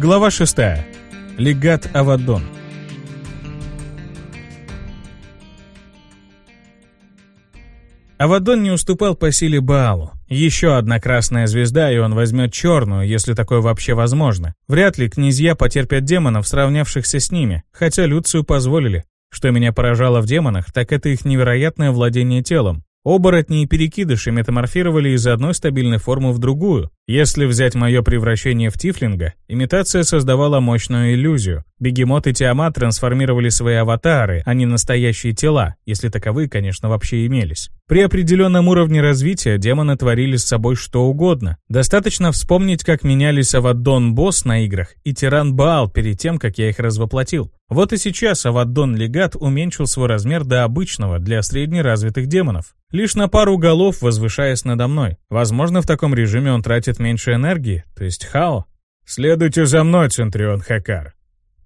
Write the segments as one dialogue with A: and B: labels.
A: Глава 6. Легат Авадон. Авадон не уступал по силе Баалу. Еще одна красная звезда, и он возьмет черную, если такое вообще возможно. Вряд ли князья потерпят демонов, сравнявшихся с ними, хотя Люцию позволили. Что меня поражало в демонах, так это их невероятное владение телом. Оборотни и перекидыши метаморфировали из одной стабильной формы в другую. Если взять мое превращение в тифлинга, имитация создавала мощную иллюзию. Бегемот и Тиамат трансформировали свои аватары, а не настоящие тела, если таковые, конечно, вообще имелись. При определенном уровне развития демоны творили с собой что угодно. Достаточно вспомнить, как менялись Аваддон-босс на играх и Тиран Баал перед тем, как я их развоплотил. Вот и сейчас Аваддон-легат уменьшил свой размер до обычного для среднеразвитых демонов. Лишь на пару голов возвышаясь надо мной. Возможно, в таком режиме он тратит меньше энергии, то есть хао.
B: «Следуйте за мной, Центрион Хакар», —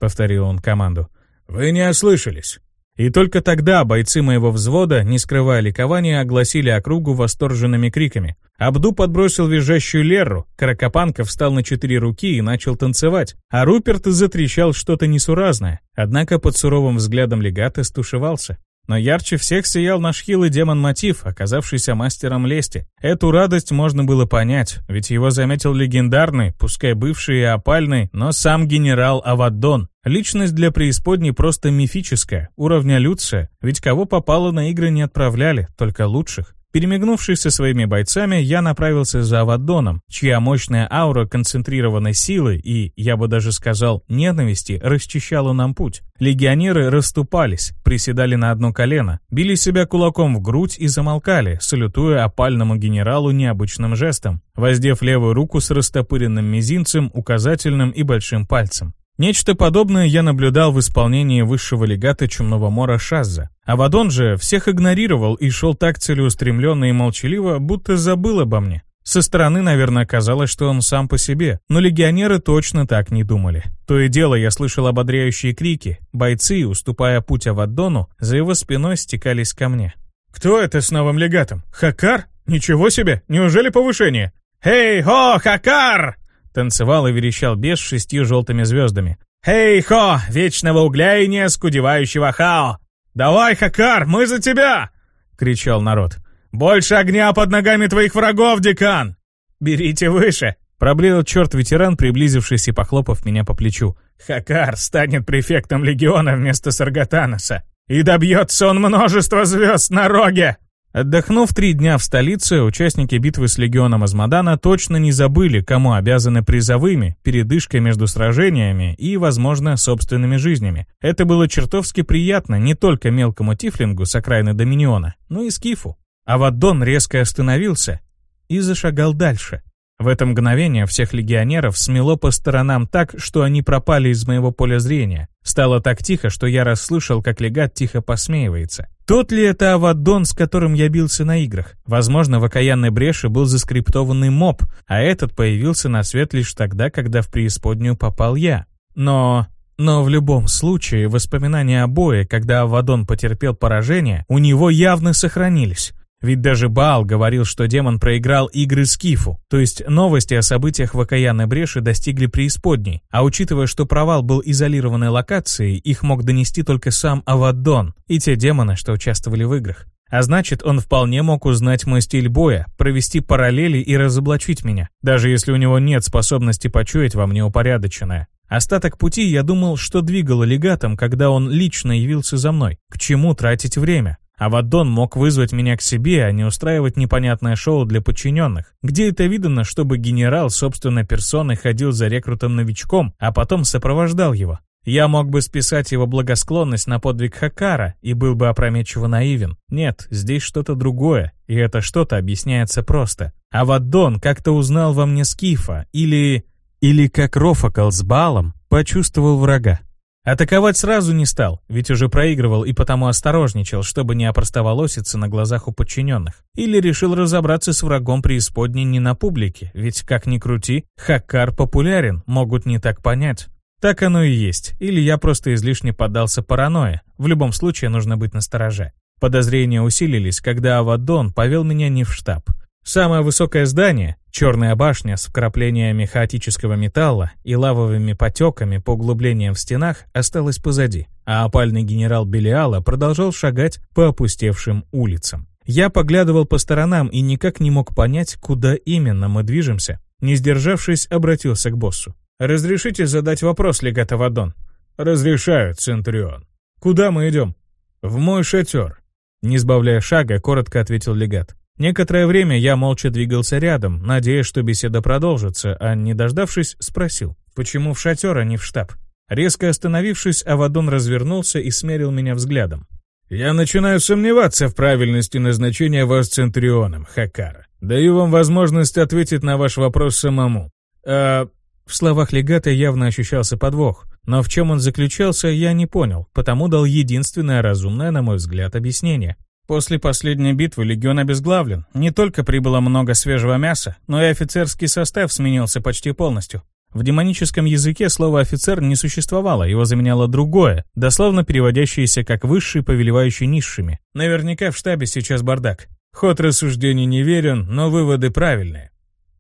B: повторил он команду. «Вы не ослышались».
A: И только тогда бойцы моего взвода, не скрывая ликования, огласили округу восторженными криками. Абду подбросил визжащую Лерру, Каракопанка встал на четыре руки и начал танцевать, а Руперт затрещал что-то несуразное, однако под суровым взглядом легата стушевался. Но ярче всех сиял наш хилый демон-мотив, оказавшийся мастером лести. Эту радость можно было понять, ведь его заметил легендарный, пускай бывший и опальный, но сам генерал Аваддон. Личность для преисподней просто мифическая, уровня Люция, ведь кого попало на игры не отправляли, только лучших. Перемигнувшись со своими бойцами, я направился за Авадоном, чья мощная аура концентрированной силы и, я бы даже сказал, ненависти расчищала нам путь. Легионеры расступались, приседали на одно колено, били себя кулаком в грудь и замолкали, салютуя опальному генералу необычным жестом, воздев левую руку с растопыренным мизинцем, указательным и большим пальцем. Нечто подобное я наблюдал в исполнении высшего легата Чумного Мора Шазза. Авадон же всех игнорировал и шел так целеустремленно и молчаливо, будто забыл обо мне. Со стороны, наверное, казалось, что он сам по себе, но легионеры точно так не думали. То и дело я слышал ободряющие крики. Бойцы, уступая путь Авадону, за его спиной стекались ко мне.
B: «Кто это с новым легатом? Хакар? Ничего себе! Неужели повышение?» «Хей-хо, Хакар!»
A: Танцевал и верещал бес с шестью желтыми звездами. «Хей-хо! Вечного угля и неоскудевающего хао!»
B: «Давай, Хакар, мы за тебя!» — кричал народ. «Больше огня под ногами твоих врагов, декан!»
A: «Берите выше!» — проблеял черт-ветеран, приблизившись и похлопав меня по плечу.
B: «Хакар станет префектом легиона вместо Саргатаноса, и добьется он множество звезд на роге!»
A: Отдохнув три дня в столице, участники битвы с легионом Азмадана точно не забыли, кому обязаны призовыми, передышкой между сражениями и, возможно, собственными жизнями. Это было чертовски приятно не только мелкому тифлингу с окраины Доминиона, но и скифу. А Ваддон резко остановился и зашагал дальше. В это мгновение всех легионеров смело по сторонам так, что они пропали из моего поля зрения. Стало так тихо, что я расслышал, как легат тихо посмеивается. Тот ли это Авадон, с которым я бился на играх? Возможно, в окаянной бреши был заскриптованный моб, а этот появился на свет лишь тогда, когда в преисподнюю попал я. Но... Но в любом случае, воспоминания о бое, когда Авадон потерпел поражение, у него явно сохранились. Ведь даже Баал говорил, что демон проиграл игры Скифу, то есть новости о событиях в окаянной бреши достигли преисподней, а учитывая, что провал был изолированной локацией, их мог донести только сам Аваддон и те демоны, что участвовали в играх. А значит, он вполне мог узнать мой стиль боя, провести параллели и разоблачить меня, даже если у него нет способности почуять во мне упорядоченное. Остаток пути я думал, что двигало легатом, когда он лично явился за мной. К чему тратить время? Авадон мог вызвать меня к себе, а не устраивать непонятное шоу для подчиненных. Где это видно, чтобы генерал собственной персоной ходил за рекрутом-новичком, а потом сопровождал его? Я мог бы списать его благосклонность на подвиг Хакара и был бы опрометчиво наивен. Нет, здесь что-то другое, и это что-то объясняется просто. Авадон как-то узнал во мне Скифа, или... Или как Рофакал с Балом почувствовал врага. Атаковать сразу не стал, ведь уже проигрывал и потому осторожничал, чтобы не опростоволоситься на глазах у подчиненных. Или решил разобраться с врагом преисподней не на публике, ведь, как ни крути, Хакар популярен, могут не так понять. Так оно и есть, или я просто излишне поддался паранойе, в любом случае нужно быть настороже. Подозрения усилились, когда Авадон повел меня не в штаб. Самое высокое здание, черная башня с вкраплениями хаотического металла и лавовыми потеками по углублениям в стенах, осталось позади, а опальный генерал Белиала продолжал шагать по опустевшим улицам. Я поглядывал по сторонам и никак не мог понять, куда именно мы движемся. Не сдержавшись, обратился к боссу. «Разрешите задать вопрос, легат Авадон?»
B: «Разрешаю, Центурион».
A: «Куда мы идем?»
B: «В мой шатер».
A: Не сбавляя шага, коротко ответил легат. Некоторое время я молча двигался рядом, надеясь, что беседа продолжится, а не дождавшись, спросил, почему в шатер, а не в штаб. Резко остановившись, Авадон развернулся и смерил меня взглядом.
B: «Я начинаю сомневаться в правильности назначения вас Центрионом, Хакара. Даю вам возможность ответить на ваш вопрос самому.
A: А в словах легата явно ощущался подвох, но в чем он заключался, я не понял, потому дал единственное разумное, на мой взгляд, объяснение. После последней битвы легион обезглавлен. Не только прибыло много свежего мяса, но и офицерский состав сменился почти полностью. В демоническом языке слово «офицер» не существовало, его заменяло другое, дословно переводящееся как «высший, повелевающий низшими». Наверняка в штабе сейчас бардак.
B: Ход рассуждений неверен, но выводы правильные,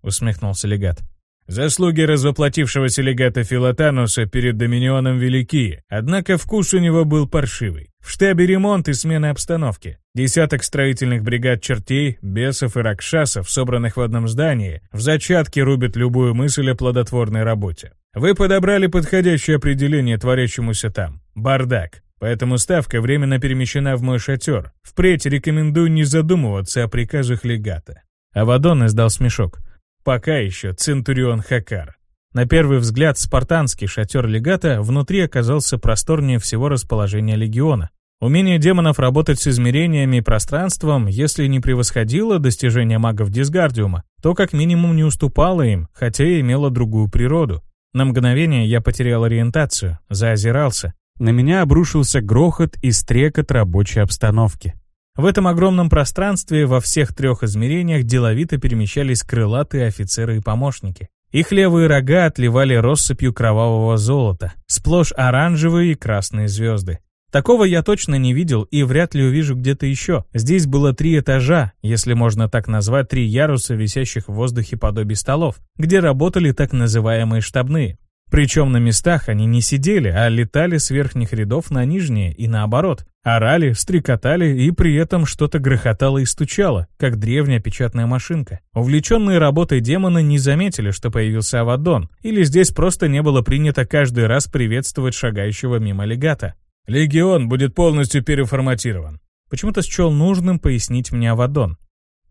B: усмехнулся легат. Заслуги развоплотившегося легата Филатануса перед Доминионом велики, однако вкус у него был паршивый. В штабе ремонт и смена обстановки. Десяток строительных бригад чертей, бесов и ракшасов, собранных в одном здании, в зачатке рубят любую мысль о плодотворной работе. Вы подобрали подходящее определение творящемуся там. Бардак. Поэтому ставка временно перемещена в мой шатер. Впредь рекомендую не задумываться о приказах легата.
A: Авадон издал смешок.
B: Пока еще Центурион Хакар.
A: На первый взгляд спартанский шатер легата внутри оказался просторнее всего расположения легиона. Умение демонов работать с измерениями и пространством, если не превосходило достижения магов Дисгардиума, то как минимум не уступало им, хотя и имело другую природу. На мгновение я потерял ориентацию, заозирался. На меня обрушился грохот и стрекот рабочей обстановки. В этом огромном пространстве во всех трех измерениях деловито перемещались крылатые офицеры и помощники. Их левые рога отливали россыпью кровавого золота, сплошь оранжевые и красные звезды. Такого я точно не видел и вряд ли увижу где-то еще. Здесь было три этажа, если можно так назвать три яруса, висящих в воздухе подобие столов, где работали так называемые штабные. Причем на местах они не сидели, а летали с верхних рядов на нижние и наоборот. Орали, стрекотали и при этом что-то грохотало и стучало, как древняя печатная машинка. Увлеченные работой демоны не заметили, что появился Авадон, или здесь просто не было принято каждый раз приветствовать шагающего мимо легата.
B: «Легион будет полностью переформатирован»,
A: Почему-то счел нужным пояснить мне Авадон.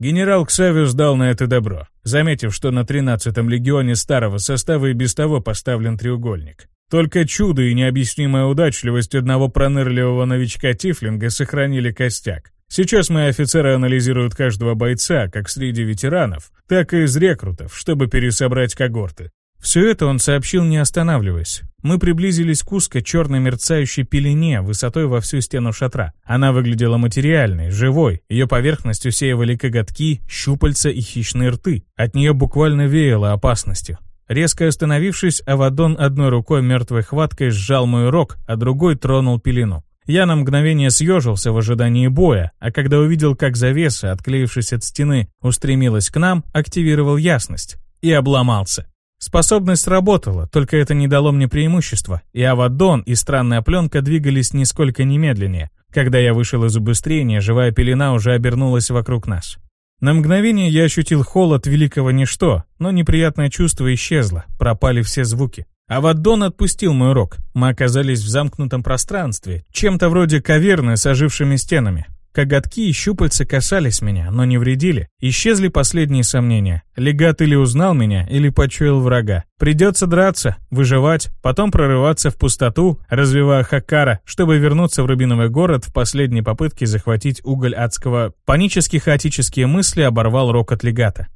B: Генерал Ксавиус дал на это добро, заметив, что на 13-м легионе старого состава и без того поставлен треугольник. Только чудо и необъяснимая удачливость одного пронырливого новичка Тифлинга сохранили костяк. Сейчас мои офицеры анализируют каждого бойца, как среди ветеранов, так и из рекрутов, чтобы пересобрать когорты.
A: Все это он сообщил, не останавливаясь. Мы приблизились к узко черной мерцающей пелене высотой во всю стену шатра. Она выглядела материальной, живой. Ее поверхность усеивали коготки, щупальца и хищные рты. От нее буквально веяло опасностью. Резко остановившись, Авадон одной рукой мертвой хваткой сжал мой рог, а другой тронул пелену. Я на мгновение съежился в ожидании боя, а когда увидел, как завеса, отклеившись от стены, устремилась к нам, активировал ясность. И обломался. Способность сработала, только это не дало мне преимущества, и Авадон и странная пленка двигались нисколько немедленнее. Когда я вышел из убыстрения, живая пелена уже обернулась вокруг нас. На мгновение я ощутил холод великого ничто, но неприятное чувство исчезло, пропали все звуки. Авадон отпустил мой рог. Мы оказались в замкнутом пространстве, чем-то вроде каверны с ожившими стенами. Коготки и щупальца касались меня, но не вредили. Исчезли последние сомнения. Легат или узнал меня, или почуял врага. Придется драться, выживать, потом прорываться в пустоту, развивая Хакара, чтобы вернуться в Рубиновый город в последней попытке захватить уголь адского. Панические хаотические мысли оборвал рокот легата.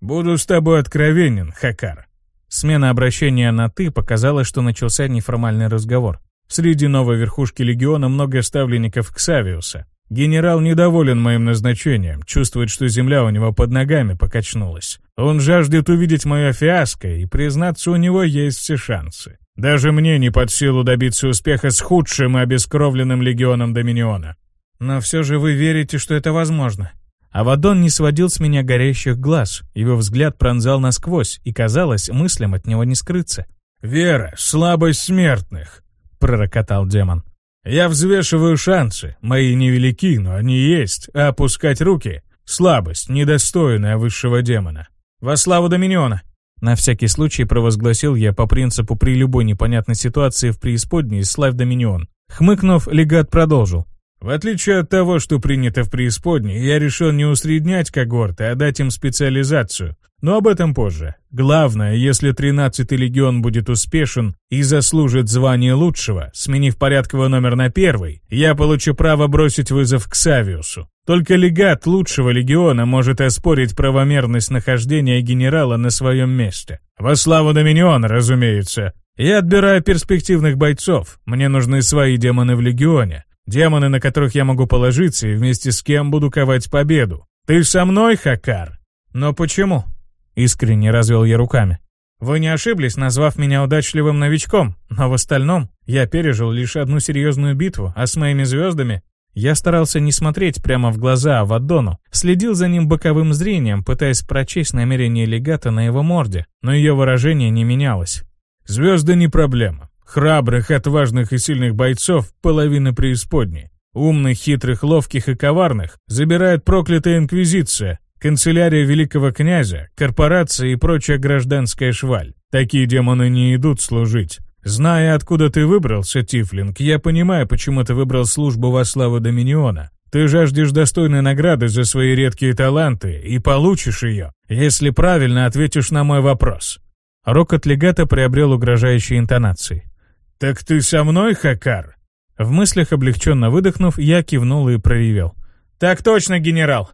B: «Буду с тобой откровенен, Хакар».
A: Смена обращения на «ты» показала, что начался неформальный разговор.
B: Среди новой верхушки легиона много ставленников Ксавиуса. Генерал недоволен моим назначением, чувствует, что земля у него под ногами покачнулась. Он жаждет увидеть мое фиаско, и, признаться, у него есть все шансы. Даже мне не под силу добиться успеха с худшим и обескровленным легионом Доминиона.
A: Но все же вы верите, что это возможно? Авадон не сводил с меня горящих глаз, его взгляд пронзал насквозь, и, казалось, мыслям от него не скрыться.
B: «Вера, слабость смертных!» — пророкотал демон. «Я взвешиваю шансы, мои невелики, но они есть, а опускать руки — слабость, недостойная высшего демона. Во славу Доминиона!»
A: На всякий случай провозгласил я по принципу при любой непонятной ситуации в преисподней «Славь Доминион». Хмыкнув, легат продолжил.
B: В отличие от того, что принято в преисподней, я решил не усреднять когорты, а дать им специализацию. Но об этом позже. Главное, если 13-й легион будет успешен и заслужит звание лучшего, сменив порядковый номер на первый, я получу право бросить вызов к Савиусу. Только легат лучшего легиона может оспорить правомерность нахождения генерала на своем месте. Во славу Доминиона, разумеется. Я отбираю перспективных бойцов, мне нужны свои демоны в легионе. Демоны, на которых я могу положиться и вместе с кем буду ковать победу. Ты со мной, Хакар?
A: Но почему? Искренне развел я руками. Вы не ошиблись, назвав меня удачливым новичком, но в остальном я пережил лишь одну серьезную битву, а с моими звездами я старался не смотреть прямо в глаза Авадону, следил за ним боковым зрением, пытаясь прочесть намерение легата на его морде, но ее выражение не менялось.
B: «Звезды не проблема. Храбрых, отважных и сильных бойцов — половина преисподней. Умных, хитрых, ловких и коварных забирает проклятая инквизиция, канцелярия великого князя, корпорации и прочая гражданская шваль. Такие демоны не идут служить. Зная, откуда ты выбрался, Тифлинг, я понимаю, почему ты выбрал службу во славу Доминиона. Ты жаждешь достойной награды за свои редкие таланты и получишь ее, если правильно ответишь на мой вопрос.
A: Рокот легата приобрел угрожающие интонации.
B: «Так ты со мной, Хакар?»
A: В мыслях облегченно выдохнув, я кивнул и проревел.
B: «Так точно, генерал!»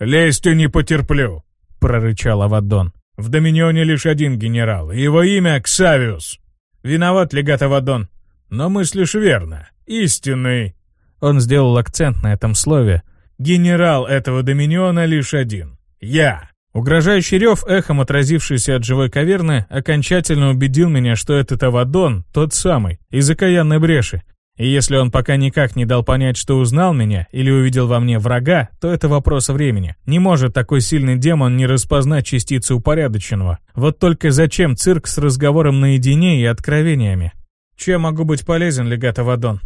B: «Лестью не потерплю!» — прорычал Авадон. «В Доминионе лишь один генерал, его имя Ксавиус!» «Виноват, легат Авадон!» «Но мыслишь верно. Истинный!»
A: Он сделал акцент на этом слове.
B: «Генерал этого Доминиона лишь один. Я!»
A: Угрожающий рев, эхом отразившийся от живой каверны, окончательно убедил меня, что этот Авадон тот самый, из окаянной бреши. И если он пока никак не дал понять, что узнал меня или увидел во мне врага, то это вопрос времени. Не может такой сильный демон не распознать частицы упорядоченного. Вот только зачем цирк с разговором наедине и откровениями? «Чем могу быть полезен, легат Авадон?»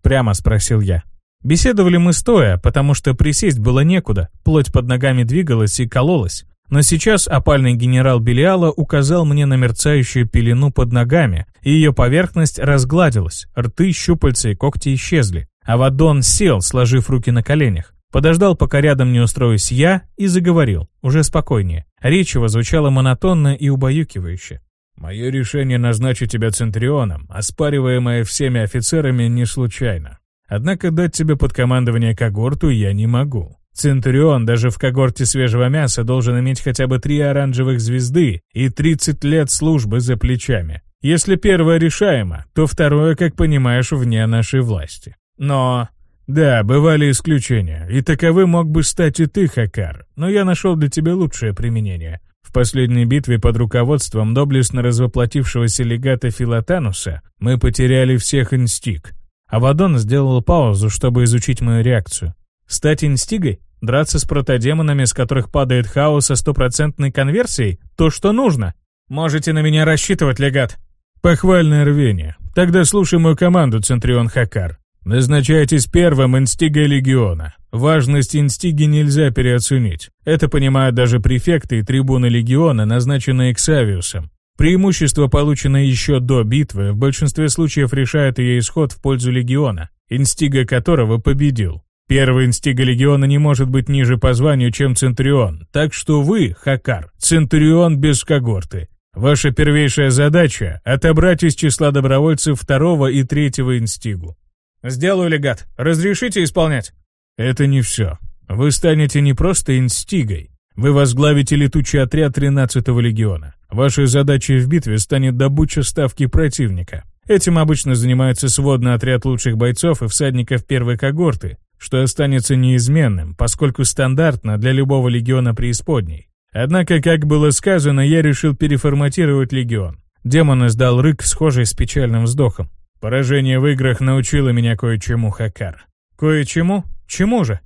A: Прямо спросил я. Беседовали мы стоя, потому что присесть было некуда, плоть под ногами двигалась и кололась. Но сейчас опальный генерал Белиала указал мне на мерцающую пелену под ногами, и ее поверхность разгладилась, рты, щупальца и когти исчезли. А Вадон сел, сложив руки на коленях. Подождал, пока рядом не устроюсь я, и заговорил, уже спокойнее. Речь его звучала монотонно и убаюкивающе.
B: «Мое решение назначить тебя Центрионом, оспариваемое всеми офицерами, не случайно. Однако дать тебе под командование когорту я не могу. Центурион даже в когорте свежего мяса должен иметь хотя бы три оранжевых звезды и 30 лет службы за плечами. Если первое решаемо, то второе, как понимаешь, вне нашей власти. Но... Да, бывали исключения, и таковы мог бы стать и ты, Хакар, но я нашел для тебя лучшее применение. В последней битве под руководством доблестно развоплотившегося легата Филатануса мы потеряли всех инстиг, Авадон сделал паузу, чтобы изучить мою реакцию. Стать инстигой? Драться с протодемонами, с которых падает хаос со стопроцентной конверсией? То, что нужно? Можете на меня рассчитывать, легат. Похвальное рвение. Тогда слушай мою команду, Центрион Хакар. Назначайтесь первым инстигой легиона. Важность инстиги нельзя переоценить. Это понимают даже префекты и трибуны легиона, назначенные Ксавиусом. Преимущество, полученное еще до битвы, в большинстве случаев решает ее исход в пользу легиона, инстига которого победил. Первый инстига легиона не может быть ниже по званию, чем Центурион, так что вы, Хакар, Центурион без когорты. Ваша первейшая задача — отобрать из числа добровольцев второго и третьего инстигу. Сделаю, легат. Разрешите исполнять? Это не все. Вы станете не просто инстигой. Вы возглавите летучий отряд 13-го легиона. Вашей задачей в битве станет добыча ставки противника. Этим обычно занимается сводный отряд лучших бойцов и всадников первой когорты, что останется неизменным, поскольку стандартно для любого легиона преисподней. Однако, как было сказано, я решил переформатировать легион. Демон издал рык, схожий с печальным вздохом. Поражение в играх научило меня кое-чему, Хакар. Кое-чему? Чему же?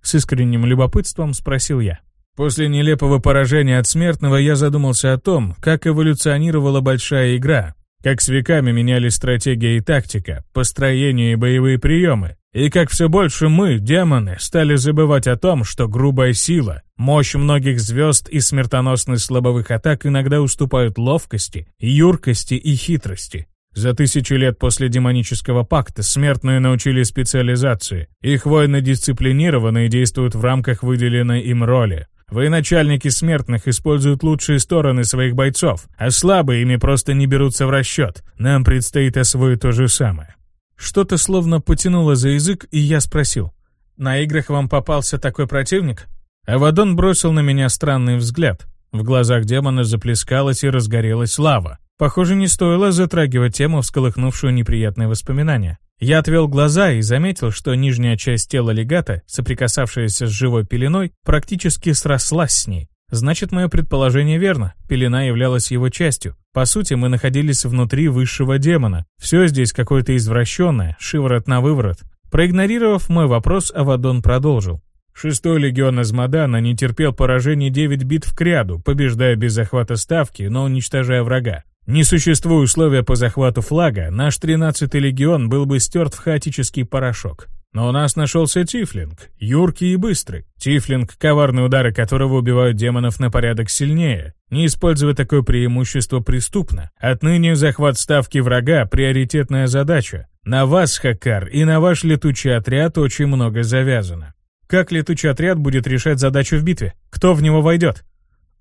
A: С искренним любопытством спросил я.
B: После нелепого поражения от смертного я задумался о том, как эволюционировала большая игра, как с веками менялись стратегия и тактика, построение и боевые приемы, и как все больше мы, демоны, стали забывать о том, что грубая сила, мощь многих звезд и смертоносность слабовых атак иногда уступают ловкости, юркости и хитрости. За тысячи лет после демонического пакта смертные научились специализации. Их воины дисциплинированы и действуют в рамках выделенной им роли. Военачальники смертных используют лучшие стороны своих бойцов, а слабые ими просто не берутся в расчет. Нам предстоит освоить то же самое.
A: Что-то словно потянуло за язык, и я спросил. «На играх вам попался такой противник?»
B: Авадон бросил на меня странный взгляд. В глазах демона заплескалась и разгорелась лава. Похоже, не стоило затрагивать тему, всколыхнувшую неприятные воспоминания. Я отвел глаза и заметил, что нижняя часть тела легата, соприкасавшаяся с живой пеленой, практически срослась с ней. Значит, мое предположение верно. Пелена являлась его частью. По сути, мы находились внутри высшего демона. Все здесь какое-то извращенное, шиворот на выворот. Проигнорировав мой вопрос, Авадон продолжил. Шестой легион Азмадана не терпел поражений 9 битв к ряду, побеждая без захвата ставки, но уничтожая врага. Не существуя условия по захвату флага, наш 13-й легион был бы стерт в хаотический порошок. Но у нас нашелся Тифлинг, юркий и быстрый. Тифлинг, коварные удары которого убивают демонов на порядок сильнее. Не используя такое преимущество преступно. Отныне захват ставки врага – приоритетная задача. На вас, Хакар, и на ваш летучий отряд очень много завязано.
A: Как летучий отряд будет решать задачу в битве? Кто в него войдет?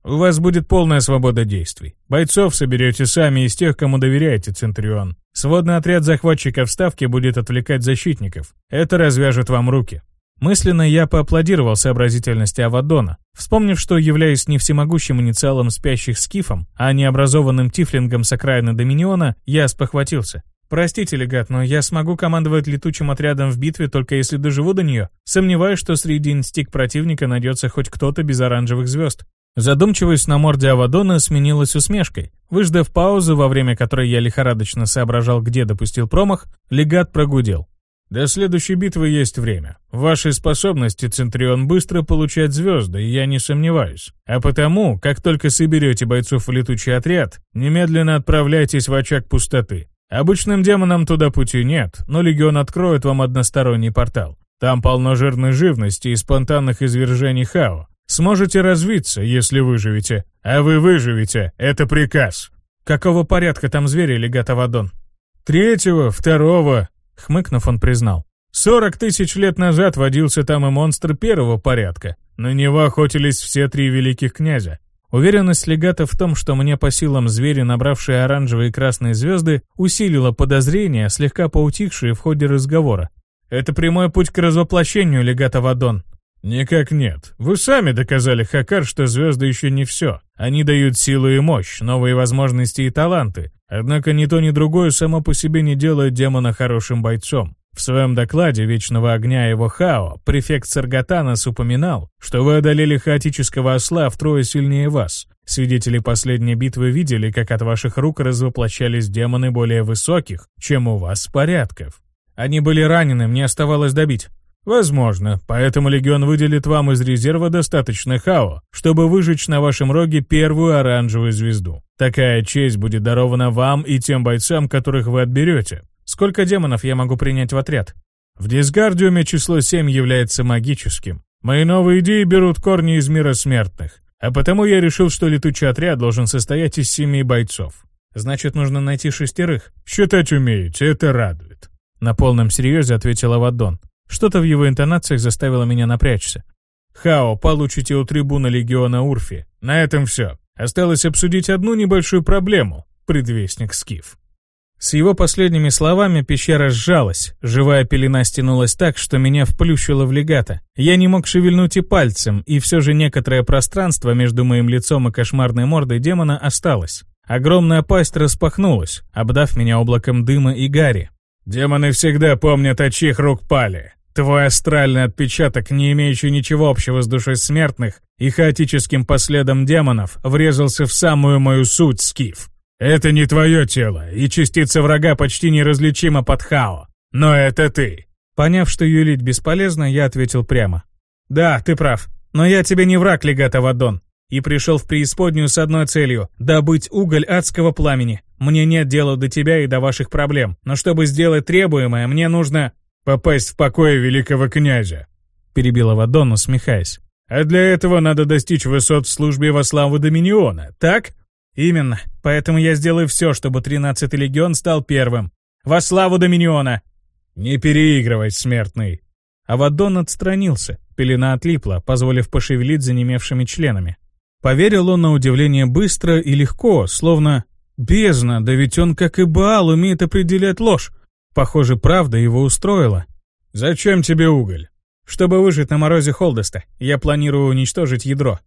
B: У вас будет полная свобода действий. Бойцов соберете сами из тех, кому доверяете, Центурион. Сводный отряд захватчиков ставки будет отвлекать защитников. Это развяжет вам руки.
A: Мысленно я поаплодировал сообразительности Авадона, вспомнив, что являюсь не всемогущим инициалом спящих скифом, а необразованным тифлингом с окраины Доминиона, я спохватился. «Простите, легат, но я смогу командовать летучим отрядом в битве только если доживу до нее. Сомневаюсь, что среди инстик противника найдется хоть кто-то без оранжевых звезд». Задумчивость на морде Авадона сменилась усмешкой. Выждав паузу, во время которой я лихорадочно соображал, где допустил промах, легат прогудел.
B: «До следующей битвы есть время. В вашей способности, Центрион, быстро получать звезды, я не сомневаюсь. А потому, как только соберете бойцов в летучий отряд, немедленно отправляйтесь в очаг пустоты. Обычным демонам туда пути нет, но Легион откроет вам односторонний портал. Там полно жирной живности и спонтанных извержений Хао. Сможете развиться, если выживете. А вы выживете, это приказ.
A: Какого порядка там звери, легат Авадон?
B: Третьего, второго, хмыкнув, он признал. Сорок тысяч лет назад водился там и монстр первого порядка. На него охотились все три великих князя.
A: Уверенность легата в том, что мне по силам звери, набравшие оранжевые и красные звезды, усилила подозрения, слегка поутихшие в ходе разговора. «Это прямой путь к развоплощению, легат Авадон»,
B: «Никак нет. Вы сами доказали, Хакар, что звезды еще не все. Они дают силу и мощь, новые возможности и таланты. Однако ни то, ни другое само по себе не делает демона хорошим бойцом. В своем докладе «Вечного огня» его Хао префект Саргатанас упоминал, что вы одолели хаотического осла втрое сильнее вас. Свидетели последней битвы видели, как от ваших рук развоплощались демоны более высоких, чем у вас порядков.
A: Они были ранены, мне оставалось добить.
B: Возможно, поэтому Легион выделит вам из резерва достаточно хао, чтобы выжечь на вашем роге первую оранжевую звезду. Такая честь будет дарована вам и тем бойцам, которых вы отберете.
A: Сколько демонов я могу принять в отряд?
B: В Дисгардиуме число 7 является магическим. Мои новые идеи берут корни из мира смертных. А потому я решил, что летучий отряд должен состоять из семи бойцов.
A: Значит, нужно найти шестерых.
B: Считать умеете, это радует.
A: На полном серьезе ответил Авадон. Что-то в его интонациях заставило меня напрячься.
B: «Хао, получите у трибуна легиона Урфи. На этом все. Осталось обсудить одну небольшую проблему, предвестник Скиф».
A: С его последними словами пещера сжалась, живая пелена стянулась так, что меня вплющило в легато. Я не мог шевельнуть и пальцем, и все же некоторое пространство между моим лицом и кошмарной мордой демона осталось. Огромная пасть распахнулась, обдав меня облаком дыма и гари.
B: «Демоны всегда помнят, от чьих рук пали», Твой астральный отпечаток, не имеющий ничего общего с душой смертных и хаотическим последом демонов, врезался в самую мою суть, Скиф. Это не твое тело, и частица врага почти неразличима под Хао. Но это ты.
A: Поняв, что юлить бесполезно, я ответил прямо. Да, ты прав. Но я тебе не враг, легат Авадон. И пришел в преисподнюю с одной целью — добыть уголь адского пламени. Мне нет дела до тебя и до ваших проблем. Но чтобы сделать требуемое, мне нужно...
B: Попасть в покое великого князя, — перебил Авадон, усмехаясь. А для этого надо достичь высот в службе во славу Доминиона, так?
A: Именно. Поэтому я сделаю все, чтобы 13-й легион стал первым. Во славу Доминиона!
B: Не переигрывай, смертный.
A: Авадон отстранился. Пелена отлипла, позволив пошевелить занемевшими членами. Поверил он на удивление быстро и легко, словно «бездна, да ведь он, как и Баал, умеет определять ложь». Похоже, правда его устроила.
B: «Зачем тебе уголь?»
A: Чтобы выжить на морозе Холдеста, я планирую уничтожить ядро.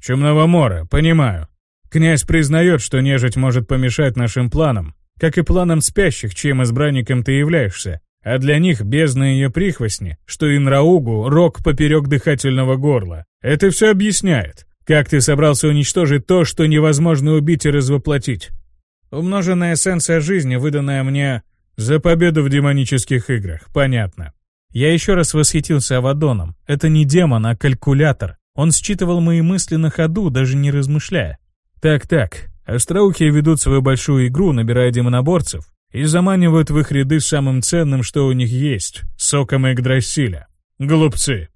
B: Чумного мора, понимаю. Князь признает, что нежить может помешать нашим планам, как и планам спящих, чьим избранником ты являешься. А для них бездна ее прихвостни, что Инраугу рог поперек дыхательного горла. Это все объясняет. Как ты собрался уничтожить то, что невозможно убить и развоплотить?
A: Умноженная эссенция жизни, выданная мне
B: за победу в демонических играх, понятно.
A: Я еще раз восхитился Авадоном. Это не демон, а калькулятор. Он считывал мои мысли на ходу, даже не размышляя.
B: Так-так, остроухие ведут свою большую игру, набирая демоноборцев, и заманивают в их ряды самым ценным, что у них есть — соком Игдрасиля. Глупцы.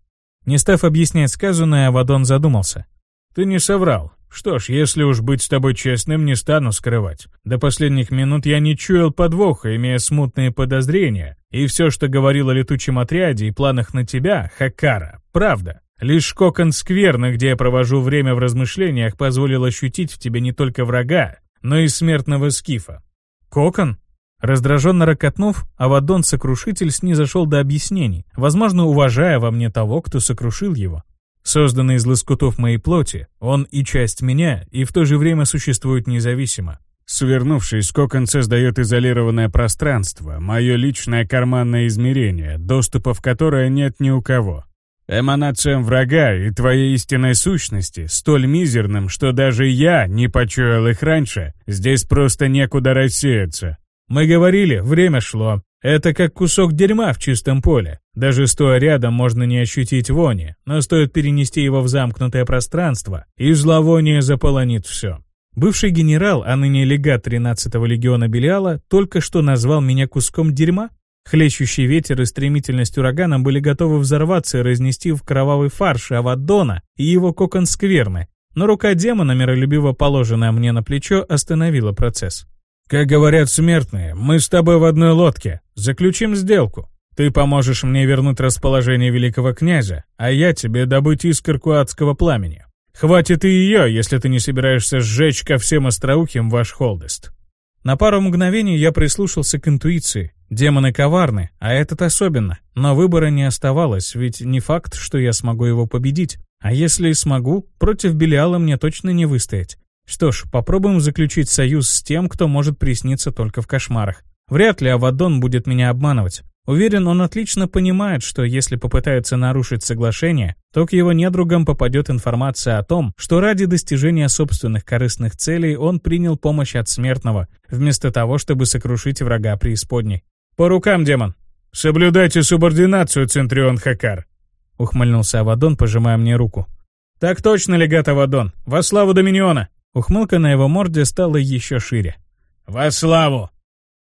A: Не став объяснять сказанное, Авадон задумался.
B: Ты не соврал. Что ж, если уж быть с тобой честным, не стану скрывать. До последних минут я не чуял подвоха, имея смутные подозрения. И все, что говорил о летучем отряде и планах на тебя, Хакара, правда. Лишь кокон скверны, где я провожу время в размышлениях, позволил ощутить в тебе не только врага, но и смертного скифа.
A: Кокон? Раздраженно ракотнув, Авадон-сокрушитель снизошел до объяснений, возможно, уважая во мне того, кто сокрушил его. Созданный из лоскутов моей плоти, он и часть меня, и в то же время существует независимо.
B: Свернувшись, кокон создает изолированное пространство, мое личное карманное измерение, доступа в которое нет ни у кого. Эманациям врага и твоей истинной сущности, столь мизерным, что даже я не почуял их раньше, здесь просто некуда рассеяться.
A: Мы говорили, время шло, это как кусок дерьма в чистом поле. Даже стоя рядом можно не ощутить вони, но стоит перенести его в замкнутое пространство, и зловоние заполонит все. Бывший генерал, а ныне легат 13-го легиона Белиала, только что назвал меня куском дерьма? Хлещущий ветер и стремительность урагана были готовы взорваться и разнести в кровавый фарш Авадона и его кокон скверны, но рука демона, миролюбиво положенная мне на плечо, остановила процесс.
B: Как говорят смертные, мы с тобой в одной лодке. Заключим сделку. Ты поможешь мне вернуть расположение великого князя, а я тебе добыть искорку адского пламени. Хватит и ее, если ты не собираешься сжечь ко всем остроухим ваш холдест.
A: На пару мгновений я прислушался к интуиции. Демоны коварны, а этот особенно. Но выбора не оставалось, ведь не факт, что я смогу его победить. А если и смогу, против Белиала мне точно не выстоять. Что ж, попробуем заключить союз с тем, кто может присниться только в кошмарах. Вряд ли Авадон будет меня обманывать. Уверен, он отлично понимает, что если попытается нарушить соглашение, то к его недругам попадет информация о том, что ради достижения собственных корыстных целей он принял помощь от смертного, вместо того, чтобы сокрушить врага преисподней. «По рукам, демон!»
B: «Соблюдайте субординацию, Центрион Хакар!»
A: — ухмыльнулся Авадон, пожимая мне руку.
B: «Так точно, легат Авадон! Во славу Доминиона!»
A: Ухмылка на его морде стала еще шире.
B: «Во славу!»